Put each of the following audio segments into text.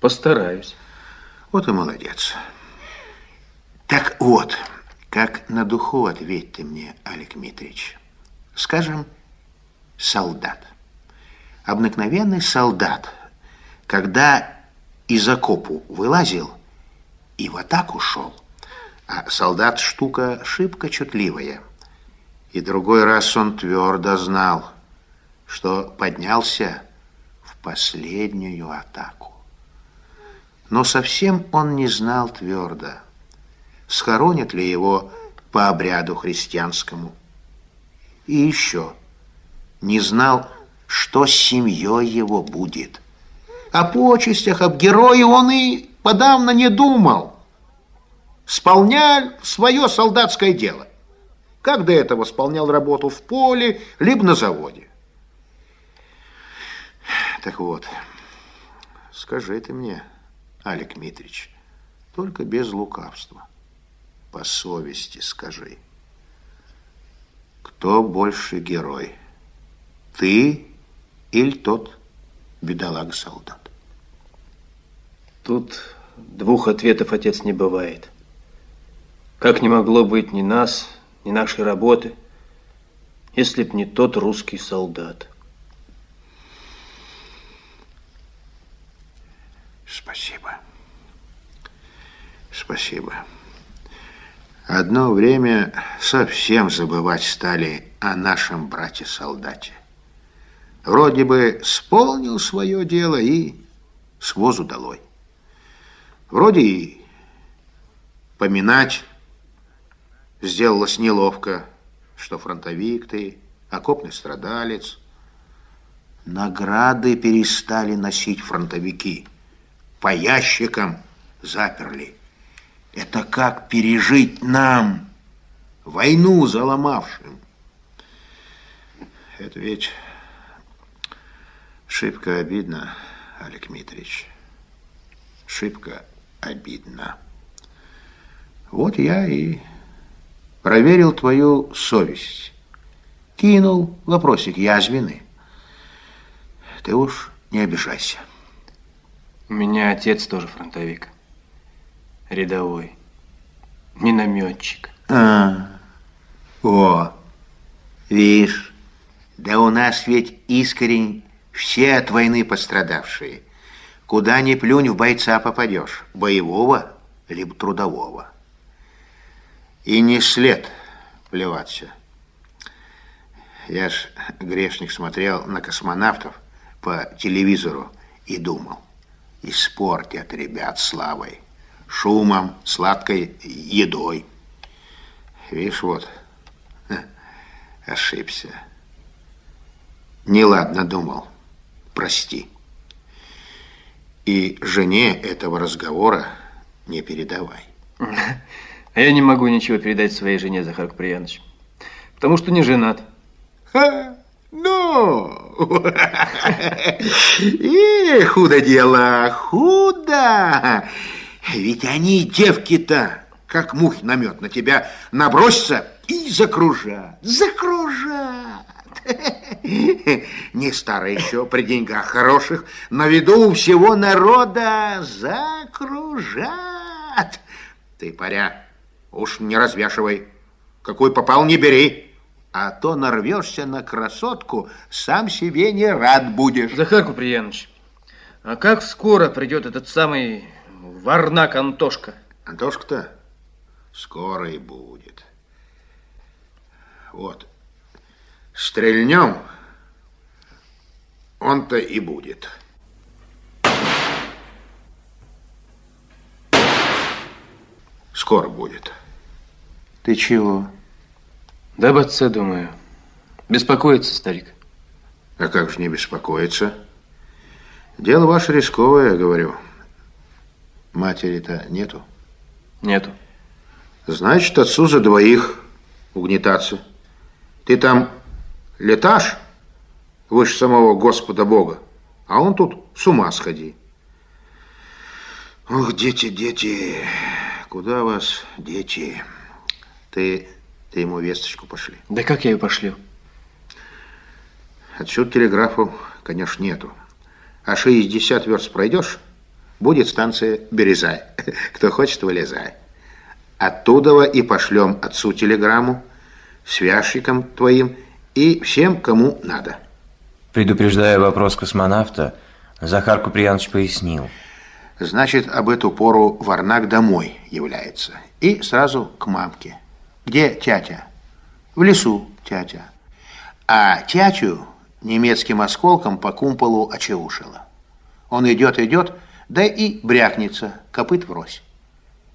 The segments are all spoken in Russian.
Постараюсь. Вот и молодец. Так вот, как на духу ответь ты мне, Алик Митрич. Скажем, солдат. Обыкновенный солдат, когда из окопу вылазил и в атаку шел, а солдат штука шибко чутливая. И другой раз он твердо знал, что поднялся в последнюю атаку. Но совсем он не знал твердо, схоронят ли его по обряду христианскому. И еще не знал, что с семьей его будет. О почестях, об герое он и подавно не думал. Сполнял свое солдатское дело. Как до этого сполнял работу в поле, либо на заводе. Так вот, скажи ты мне, Алик Митрич, только без лукавства по совести скажи. Кто больше герой? Ты или тот бедолаг-солдат? Тут двух ответов, отец, не бывает. Как не могло быть ни нас, ни нашей работы, если б не тот русский солдат. Спасибо. Спасибо. Одно время совсем забывать стали о нашем брате-солдате. Вроде бы сполнил свое дело и с возу долой. Вроде и поминать сделалось неловко, что фронтовик ты, окопный страдалец. Награды перестали носить фронтовики. По ящикам заперли. Это как пережить нам, войну заломавшим. Это ведь шибко обидно, Олег Митрич. Шибко обидно. Вот я и проверил твою совесть. Кинул вопросик язвины. Ты уж не обижайся. У меня отец тоже фронтовик рядовой, минометчик. А, о, видишь, да у нас ведь искрень все от войны пострадавшие. Куда ни плюнь, в бойца попадешь, боевого либо трудового. И не след плеваться. Я ж, грешник, смотрел на космонавтов по телевизору и думал, испортят ребят славой шумом, сладкой едой. Видишь, вот, ошибся. Неладно думал, прости. И жене этого разговора не передавай. А я не могу ничего передать своей жене, Захар Куприянович, потому что не женат. Ха, ну, и худо дело, худо. Ведь они, девки-то, как мухи на мед, на тебя набросятся и закружат, закружат. Не старый еще, при деньгах хороших, на виду у всего народа закружат. Ты, паря, уж не развешивай, какой попал, не бери. А то нарвешься на красотку, сам себе не рад будешь. Захар Куприянович, а как скоро придет этот самый Варнак Антошка. Антошка-то скоро и будет. Вот. Стрельнем, он-то и будет. Скоро будет. Ты чего? Да об отце думаю. Беспокоится старик. А как же не беспокоиться? Дело ваше рисковое, говорю. Матери-то нету? Нету. Значит, отцу за двоих угнетаться. Ты там леташь выше самого Господа Бога, а он тут с ума сходи. Ох, дети, дети, куда вас, дети? Ты, ты ему весточку пошли. Да как я ее пошлю? Отсюда телеграфу, конечно, нету. А 60 верст пройдешь, будет станция Березай. Кто хочет, вылезай. Оттуда и пошлем отцу телеграмму с вящиком твоим и всем, кому надо. Предупреждая вопрос космонавта, Захар Куприянович пояснил. Значит, об эту пору Варнак домой является. И сразу к мамке. Где тятя? В лесу тятя. А тятю немецким осколком по кумполу очеушило. Он идет, идет, да и брякнется, копыт врозь.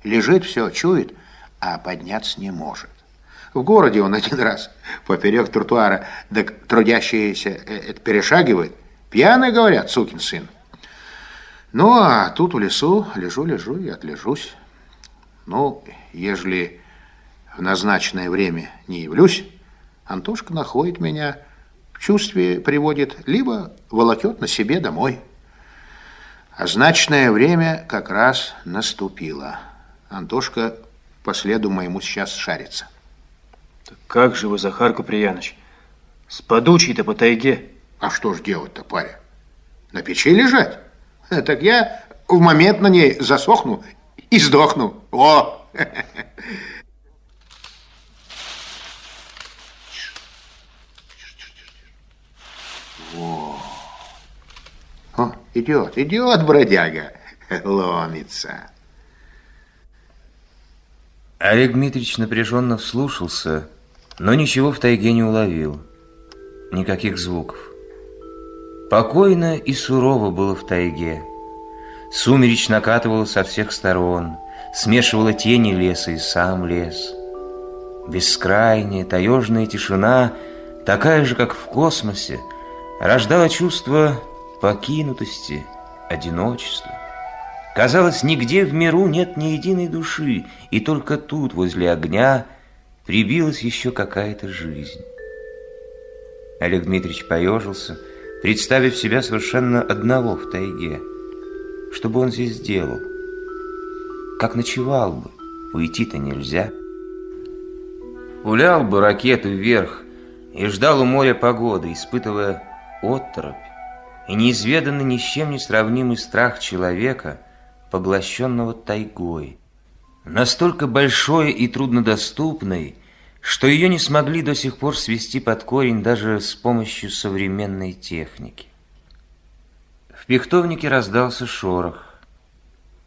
Лежит все, чует, а подняться не может. В городе он один раз поперек тротуара, да трудящиеся э, это перешагивает. Пьяный, говорят, сукин сын. Ну, а тут в лесу лежу-лежу и отлежусь. Ну, ежели в назначенное время не явлюсь, Антошка находит меня, в чувстве приводит, либо волокет на себе домой. А значное время как раз наступило. Антошка по следу моему сейчас шарится. Так как же вы, Захар Куприяныч, с подучей-то по тайге? А что ж делать-то, паря? На печи лежать? Так я в момент на ней засохну и сдохну. О! О, О идет, идет, бродяга, ломится. Олег Дмитриевич напряженно вслушался, но ничего в тайге не уловил. Никаких звуков. Покойно и сурово было в тайге. Сумеречь накатывало со всех сторон, смешивала тени леса и сам лес. Бескрайняя, таежная тишина, такая же, как в космосе, рождала чувство покинутости, одиночества. Казалось, нигде в миру нет ни единой души, и только тут, возле огня, прибилась еще какая-то жизнь. Олег Дмитриевич поежился, представив себя совершенно одного в тайге. Что бы он здесь делал? Как ночевал бы? Уйти-то нельзя. Улял бы ракету вверх и ждал у моря погоды, испытывая отторопь и неизведанный ни с чем не сравнимый страх человека, поглощенного тайгой. Настолько большой и труднодоступной, что ее не смогли до сих пор свести под корень даже с помощью современной техники. В пихтовнике раздался шорох.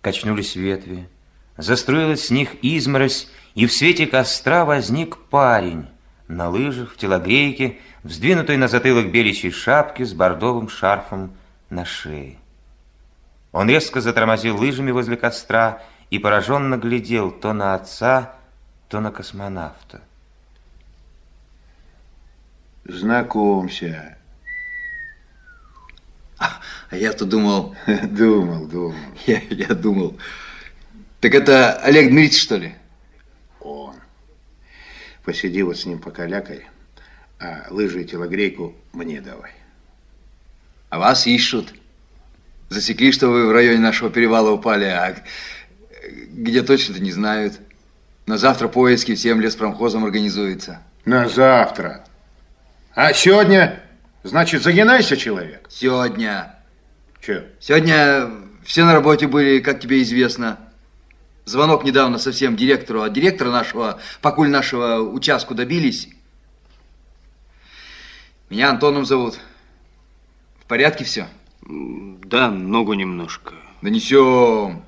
Качнулись ветви, застроилась с них изморозь, и в свете костра возник парень на лыжах, в телогрейке, вздвинутой на затылок беличьей шапки с бордовым шарфом на шее. Он резко затормозил лыжами возле костра и пораженно глядел то на отца, то на космонавта. Знакомься. А, а я-то думал... Думал, думал. Я, я думал. Так это Олег Дмитриевич, что ли? Он. Посиди вот с ним покалякай, а лыжи и телогрейку мне давай. А вас ищут. Засекли, что вы в районе нашего перевала упали, а где точно-то не знают. На завтра поиски всем леспромхозом организуются. На завтра. А сегодня, значит, загинайся, человек. Сегодня. Че? Сегодня все на работе были, как тебе известно. Звонок недавно совсем директору, а директора нашего, покуль нашего участку добились. Меня Антоном зовут. В порядке все? Да, ногу немножко. Донесем.